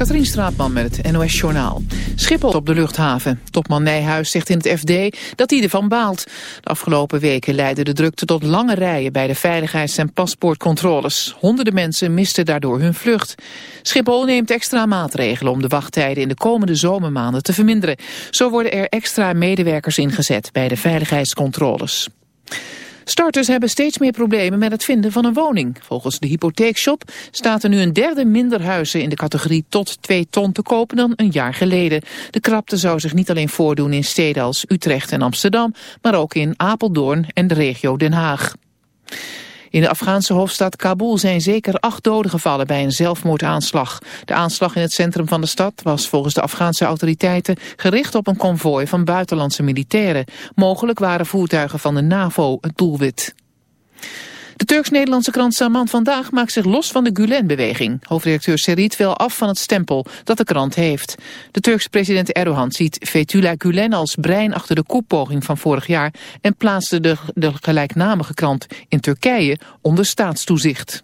Katrien Straatman met het NOS Journaal. Schiphol op de luchthaven. Topman Nijhuis zegt in het FD dat hij ervan baalt. De afgelopen weken leidde de drukte tot lange rijen bij de veiligheids- en paspoortcontroles. Honderden mensen misten daardoor hun vlucht. Schiphol neemt extra maatregelen om de wachttijden in de komende zomermaanden te verminderen. Zo worden er extra medewerkers ingezet bij de veiligheidscontroles. Starters hebben steeds meer problemen met het vinden van een woning. Volgens de hypotheekshop staat er nu een derde minder huizen in de categorie tot 2 ton te kopen dan een jaar geleden. De krapte zou zich niet alleen voordoen in steden als Utrecht en Amsterdam, maar ook in Apeldoorn en de regio Den Haag. In de Afghaanse hoofdstad Kabul zijn zeker acht doden gevallen bij een zelfmoordaanslag. De aanslag in het centrum van de stad was volgens de Afghaanse autoriteiten gericht op een konvooi van buitenlandse militairen. Mogelijk waren voertuigen van de NAVO het doelwit. De Turks-Nederlandse krant Saman Vandaag maakt zich los van de Gulen-beweging. Hoofdredacteur Serit wil af van het stempel dat de krant heeft. De Turkse president Erdogan ziet Fethullah Gulen als brein achter de koepoging van vorig jaar... en plaatste de, de gelijknamige krant in Turkije onder staatstoezicht.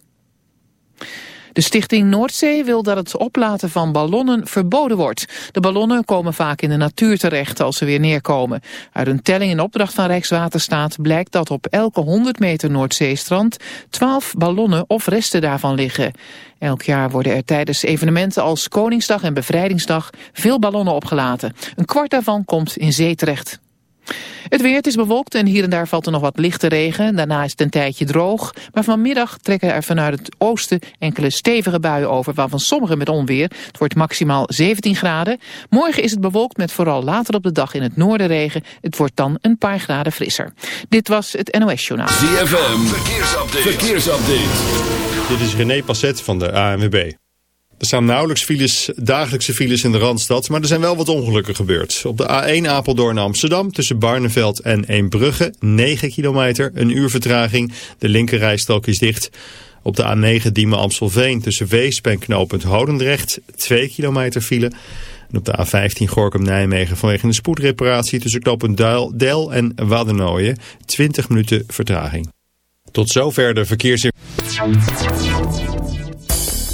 De stichting Noordzee wil dat het oplaten van ballonnen verboden wordt. De ballonnen komen vaak in de natuur terecht als ze weer neerkomen. Uit een telling in opdracht van Rijkswaterstaat blijkt dat op elke 100 meter Noordzeestrand 12 ballonnen of resten daarvan liggen. Elk jaar worden er tijdens evenementen als Koningsdag en Bevrijdingsdag veel ballonnen opgelaten. Een kwart daarvan komt in zee terecht. Het weer, het is bewolkt en hier en daar valt er nog wat lichte regen. Daarna is het een tijdje droog. Maar vanmiddag trekken er vanuit het oosten enkele stevige buien over... waarvan sommige met onweer. Het wordt maximaal 17 graden. Morgen is het bewolkt met vooral later op de dag in het noorden regen. Het wordt dan een paar graden frisser. Dit was het NOS Journaal. ZFM, verkeersupdate. verkeersupdate. Dit is René Passet van de ANWB. Er staan nauwelijks files, dagelijkse files in de Randstad, maar er zijn wel wat ongelukken gebeurd. Op de A1 Apeldoorn Amsterdam tussen Barneveld en Eembrugge, 9 kilometer, een uur vertraging. De linkerrijstrook is dicht. Op de A9 Diemen Amstelveen tussen Weesp en knooppunt Hodendrecht, 2 kilometer file. En op de A15 Gorkum-Nijmegen vanwege een spoedreparatie tussen knooppunt Del en Waddenooien, 20 minuten vertraging. Tot zover de verkeers...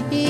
be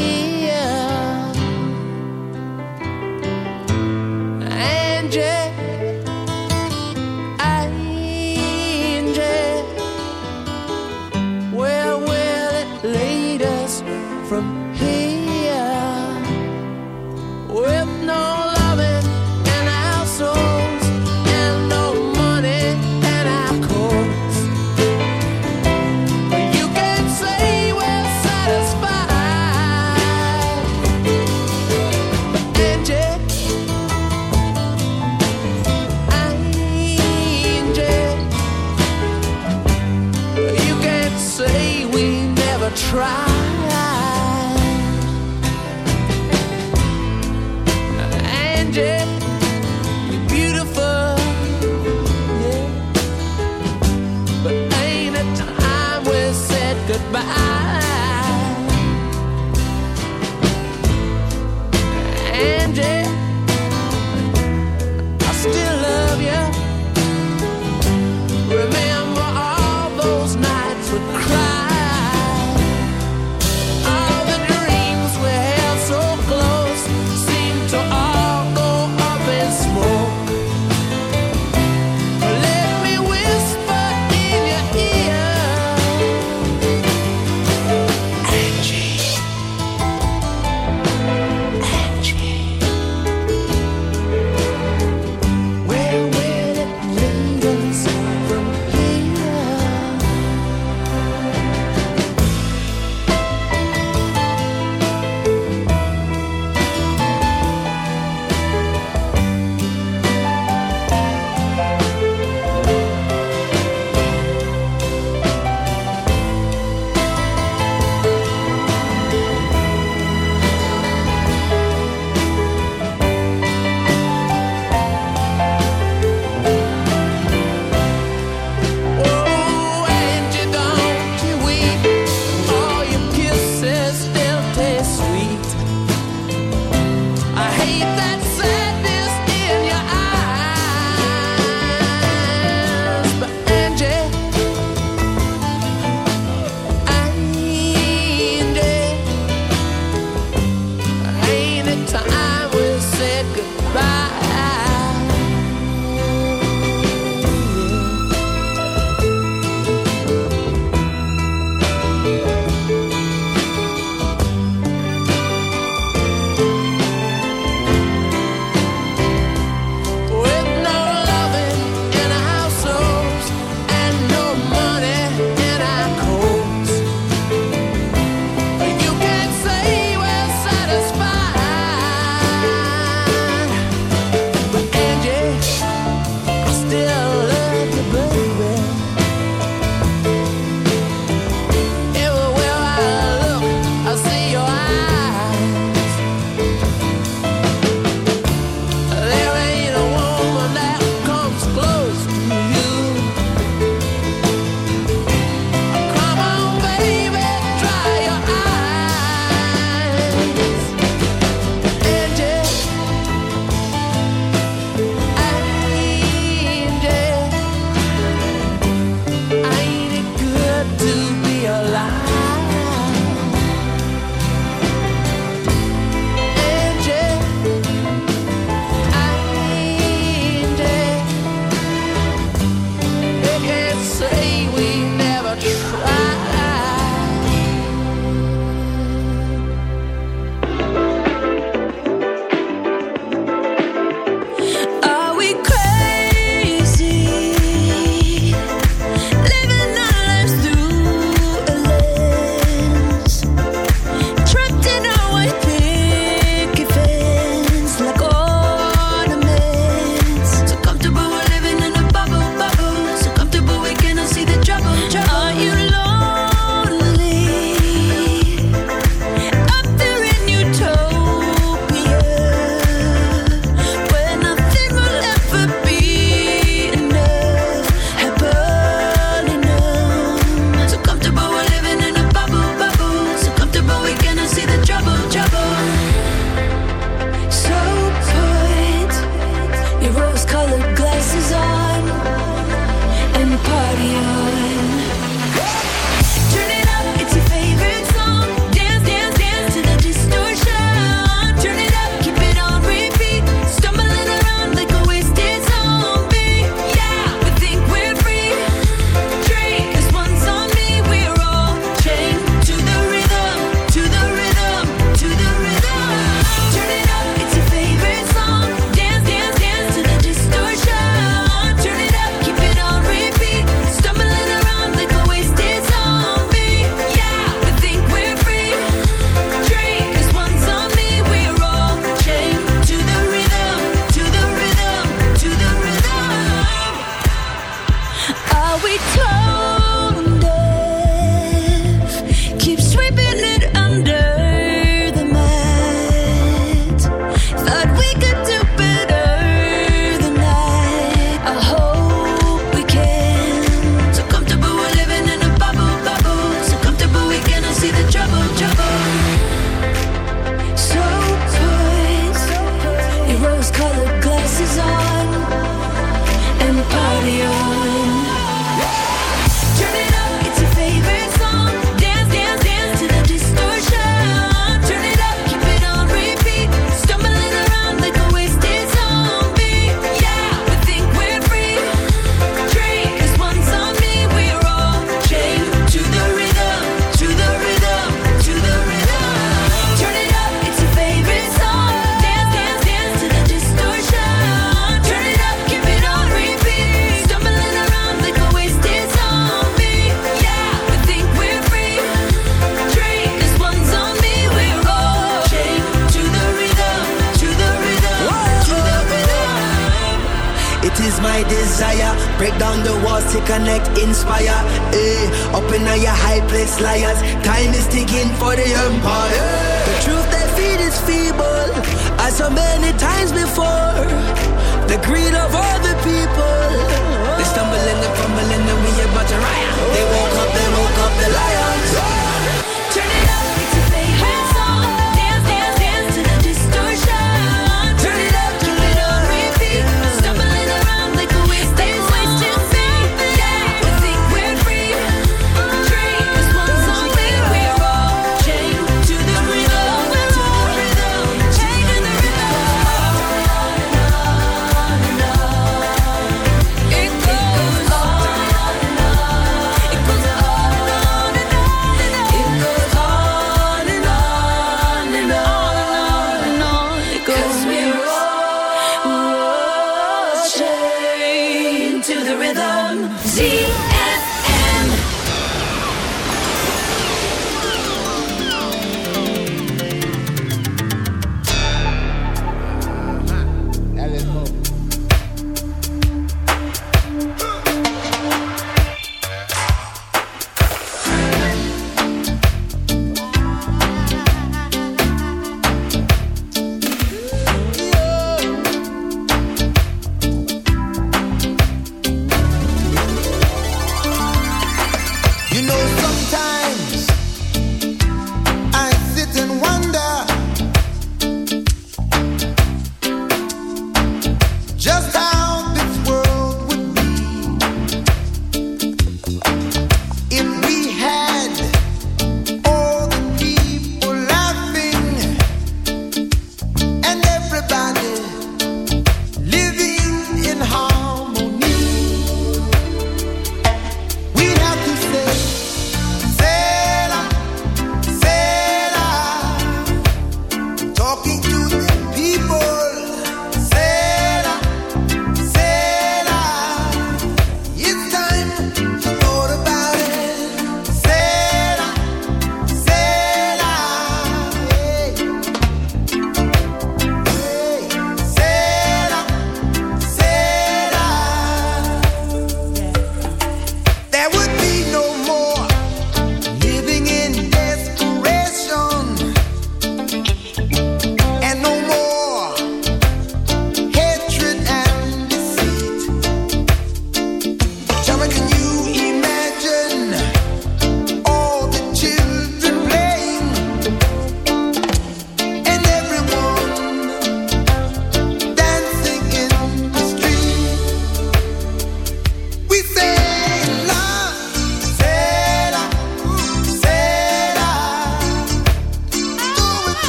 talking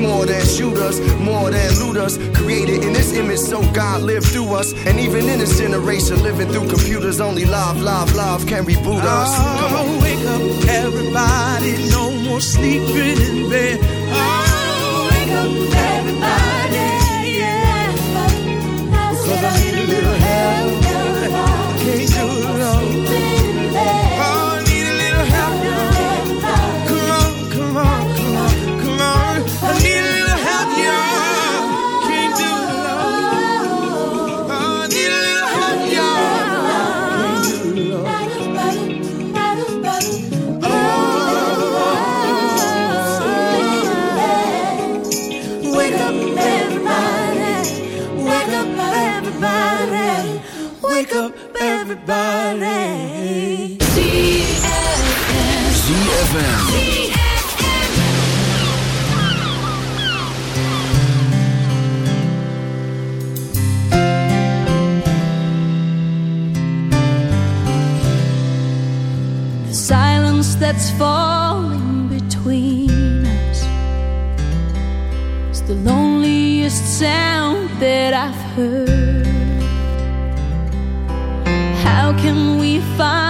more than shooters, more than looters. Created in this image, so God lived through us. And even in this generation, living through computers, only love, love, love can reboot us. Come on. Oh, wake up, everybody. No more sleeping in bed. Oh, wake up, everybody. Everybody. ZFM. The silence that's falling between us is the loneliest sound that I've heard. Can we find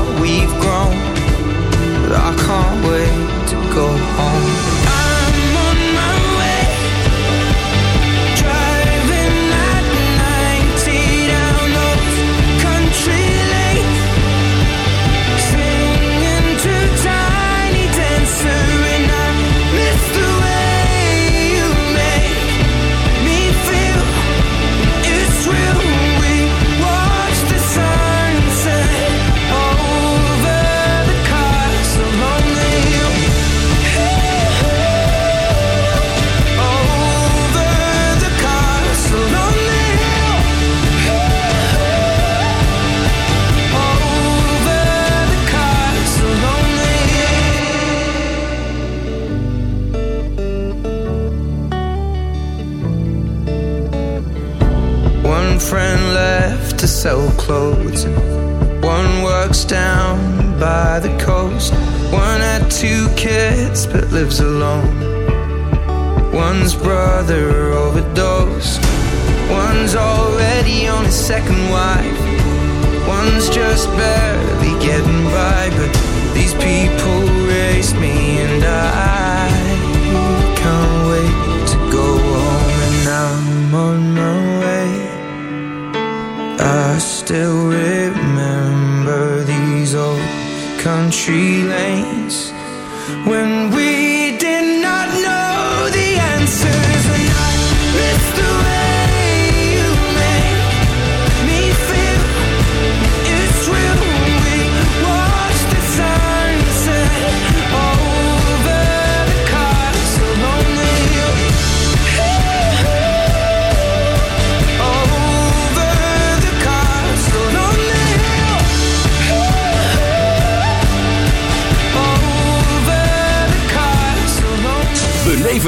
trucks down by the coast. One had two kids but lives alone. One's brother overdosed. One's already on his second wife. One's just barely getting by. But these people raised me and I can't wait to go home. And I'm on my way. I still. Really Tree lanes. When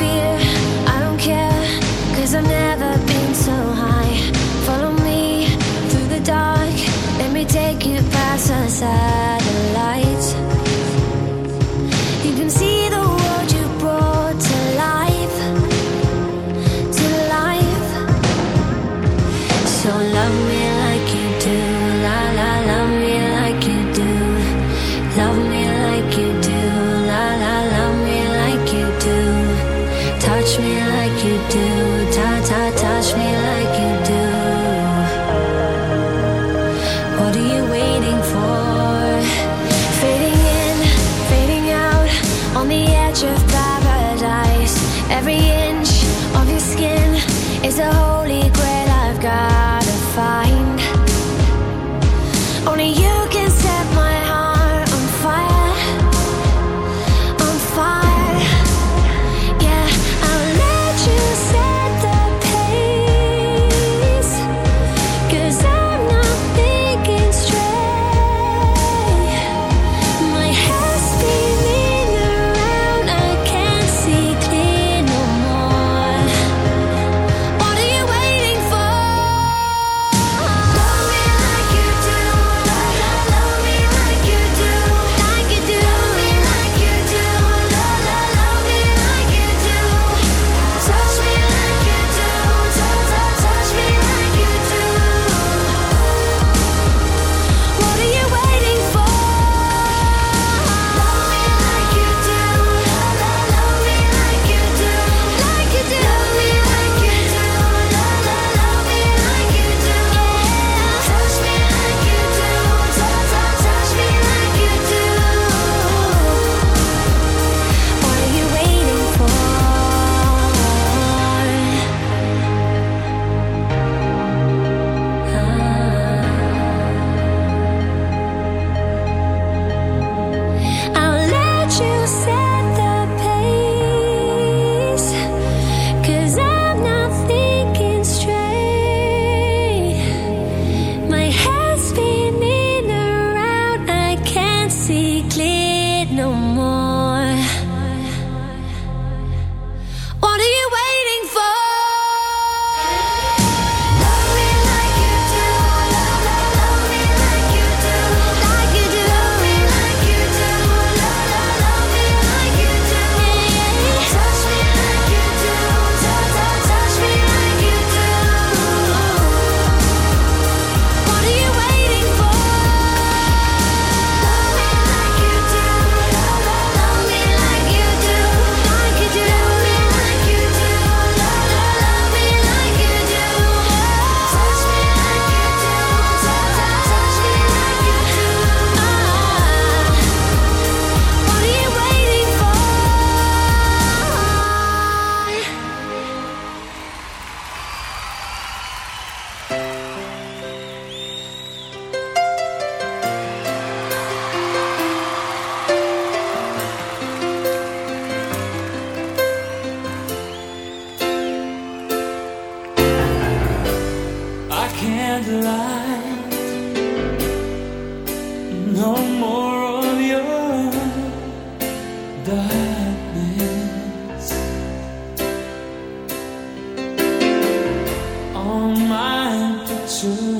fear darkness on my picture.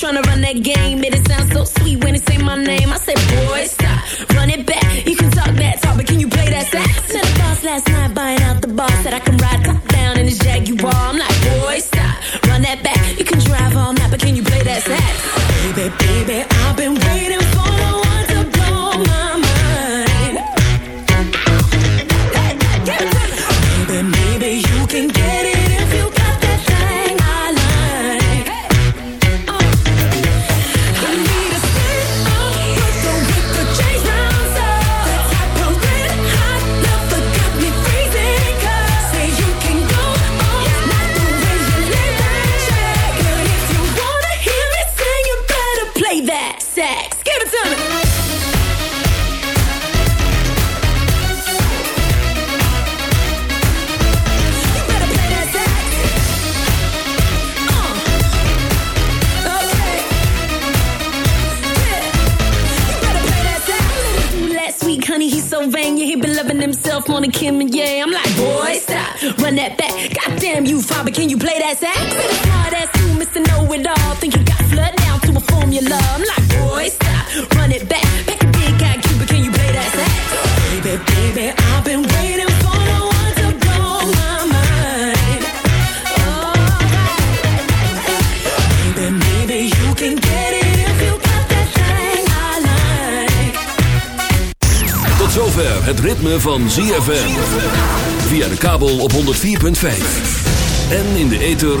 trying to run that game. It sounds so sweet when it say my name. I say, boy, stop, run it back. You can talk that talk, but can you play that slap? Met a boss last night buying out the bar. Said I can ride top down in his Jaguar. I'm like, boy, stop, run that back. You can drive all night, but can you play that slap? Baby, baby, I'll